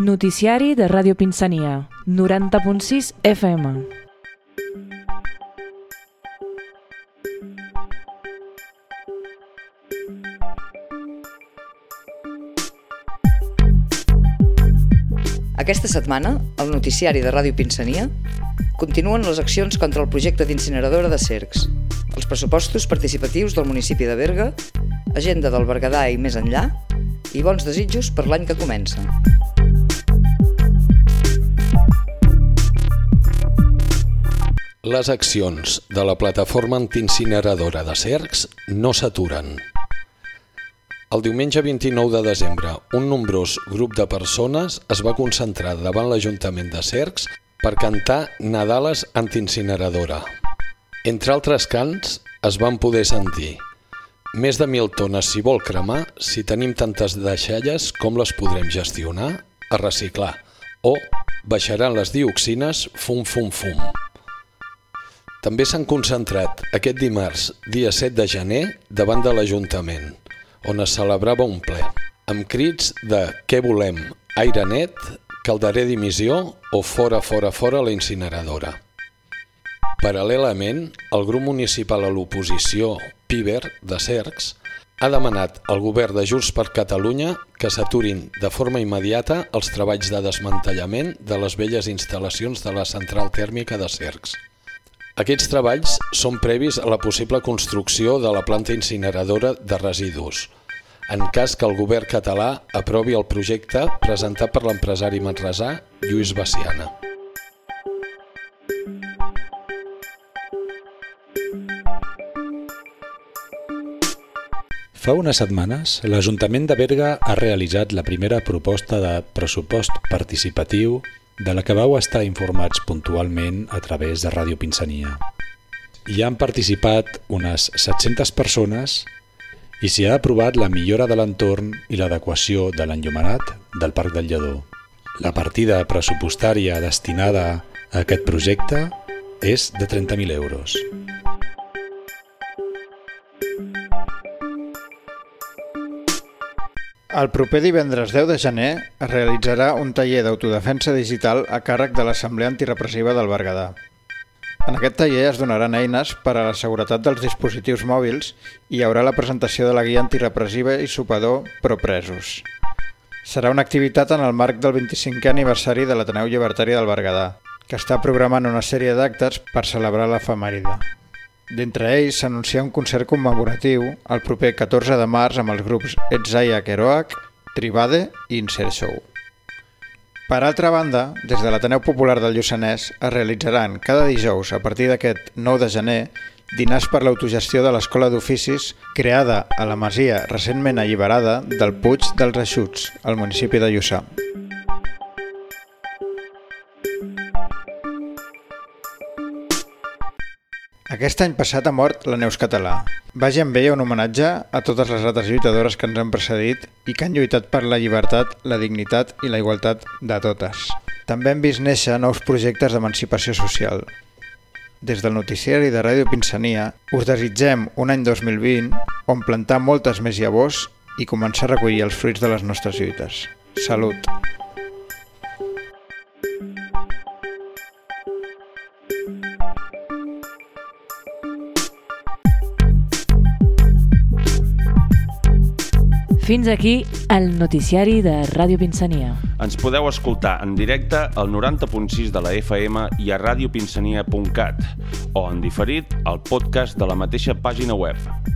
Noticiari de Ràdio Pinsania, 90.6 FM. Aquesta setmana, al noticiari de Ràdio Pinsania, continuen les accions contra el projecte d'incineradora de Cercs, els pressupostos participatius del municipi de Berga, agenda del Berguedà i més enllà, i bons desitjos per l'any que comença. Les accions de la plataforma antiincineradora de Cercs no s'aturen. El diumenge 29 de desembre, un nombrós grup de persones es va concentrar davant l'Ajuntament de Cercs per cantar Nadales antiincineradora. Entre altres cants, es van poder sentir més de mil tones si vol cremar, si tenim tantes deixalles, com les podrem gestionar, a reciclar, o baixaran les dioxines, fum, fum, fum. També s'han concentrat aquest dimarts, dia 7 de gener, davant de l'Ajuntament, on es celebrava un ple, amb crits de què volem, aire net, calderer d'emissió o fora, fora, fora la incineradora. Paral·lelament, el grup municipal a l'oposició, PIBER, de Cercs, ha demanat al govern de Junts per Catalunya que s'aturin de forma immediata els treballs de desmantellament de les velles instal·lacions de la central tèrmica de Cercs. Aquests treballs són previs a la possible construcció de la planta incineradora de residus, en cas que el govern català aprovi el projecte presentat per l'empresari manresà Lluís Baciana. Fa unes setmanes, l'Ajuntament de Berga ha realitzat la primera proposta de pressupost participatiu de la que vau estar informats puntualment a través de Ràdio Pinsania. Hi han participat unes 700 persones i s'hi ha aprovat la millora de l'entorn i l'adequació de l'enllumenat del Parc del Lledó. La partida pressupostària destinada a aquest projecte és de 30.000 euros. El proper divendres 10 de gener es realitzarà un taller d'autodefensa digital a càrrec de l'Assemblea Antirepressiva del Berguedà. En aquest taller es donaran eines per a la seguretat dels dispositius mòbils i hi haurà la presentació de la guia antirepressiva i sopador Propresos. Serà una activitat en el marc del 25è aniversari de l'Ateneu Llibertari del Berguedà, que està programant una sèrie d'actes per celebrar l'efemèride. D'entre ells s'anuncia un concert commemoratiu el proper 14 de març amb els grups Etzaya Keroak, Tribade i Insert Show. Per altra banda, des de l'Ateneu Popular del Lluçanès es realitzaran cada dijous a partir d'aquest 9 de gener dinars per l'autogestió de l'Escola d'Oficis creada a la masia recentment alliberada del Puig dels Aixuts, al municipi de Lluçà. Aquest any passat ha mort la Neus Català. Vagi amb ella un homenatge a totes les altres lluitadores que ens han precedit i que han lluitat per la llibertat, la dignitat i la igualtat de totes. També hem vist néixer nous projectes d'emancipació social. Des del noticiari de Ràdio Pinsania us desitgem un any 2020 on plantar moltes més llavors i començar a recollir els fruits de les nostres lluites. Salut! Fins aquí el noticiari de Ràdio Pinsania. Ens podeu escoltar en directe al 90.6 de la FM i a radiopinsania.cat o en diferit al podcast de la mateixa pàgina web.